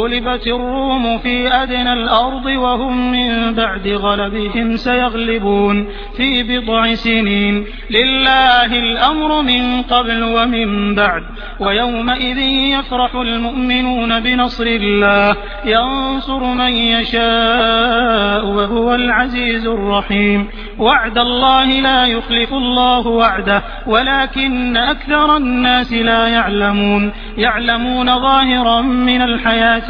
غلبت الروم في أدنى الأرض وهم من بعد غلبهم سيغلبون في بضع سنين. لله الأمر من قبل ومن بعد ويومئذ يفرح المؤمنون بنصر الله. ينصر من يشاء وهو العزيز الرحيم. وعد الله لا يخلف الله وعده ولكن أكثر الناس لا يعلمون. يعلمون ظاهرا من الحياة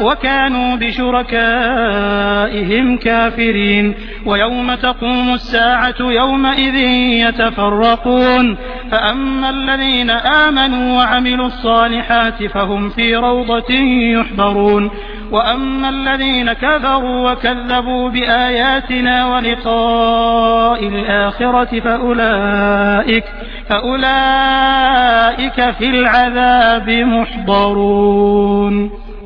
وكانوا بشركائهم كافرين. ويوم تقوم الساعة يومئذ يتفرقون. فأما الذين آمنوا وعملوا الصالحات فهم في روضة يحبرون وأما الذين كفروا وكذبوا بآياتنا ولقاء الآخرة فأولئك فأولئك في العذاب محضرون.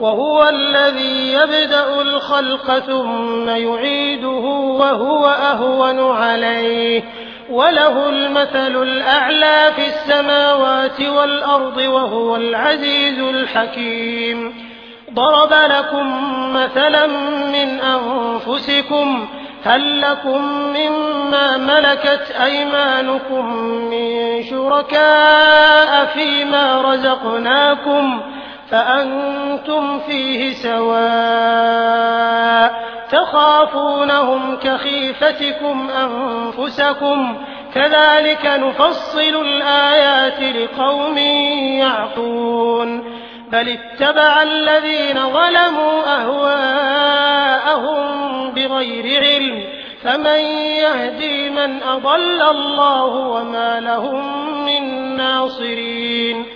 وهو الذي يبدأ الخلق ثم يعيده وهو أهون عليه. وله المثل الأعلى في السماوات والأرض وهو العزيز الحكيم. ضرب لكم مثلا من أنفسكم هل لكم مما ملكت أيمانكم من شركاء فيما رزقناكم؟ فأنتم فيه سواء تخافونهم كخيفتكم أنفسكم كذلك نفصل الآيات لقوم يعقون بل اتبع الذين ظلموا أهواءهم بغير علم فمن يهدي من أضل الله وما لهم من ناصرين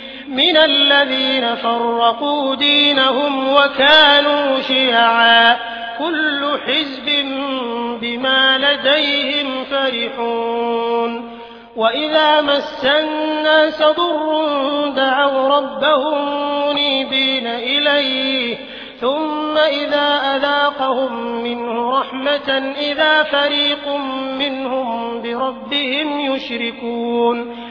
من الذين فرقوا دينهم وكانوا شيعا. كل حزب بما لديهم فرحون. وإذا مس الناس ضر دعوا ربهم منيبين إليه. ثم إذا أذاقهم منه رحمة إذا فريق منهم بربهم يشركون.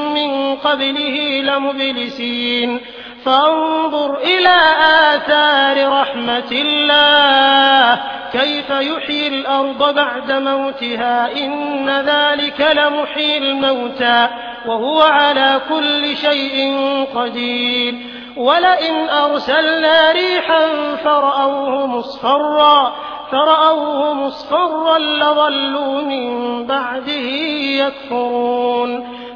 من قبله لمبلسين. فانظر إلى آثار رحمة الله. كيف يحيي الأرض بعد موتها. إن ذلك لمحيي الموتى. وهو على كل شيء قدير. ولئن أرسلنا ريحا فرأوه مصفرا. فرأوه مصفرا لظلوا من بعده يكفرون.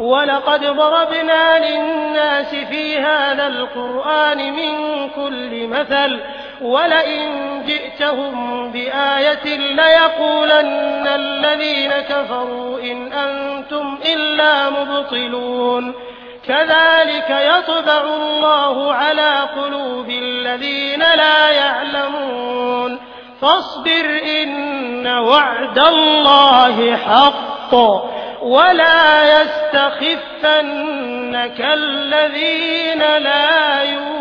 ولقد ضربنا للناس في هذا القرآن من كل مثل ولئن جئتهم بآية ليقولن الذين كفروا إن أنتم إلا مبطلون. كذلك يطبع الله على قلوب الذين لا يعلمون. فاصبر إن وعد الله حق. ولا يستخفنك الذين لا يوقنون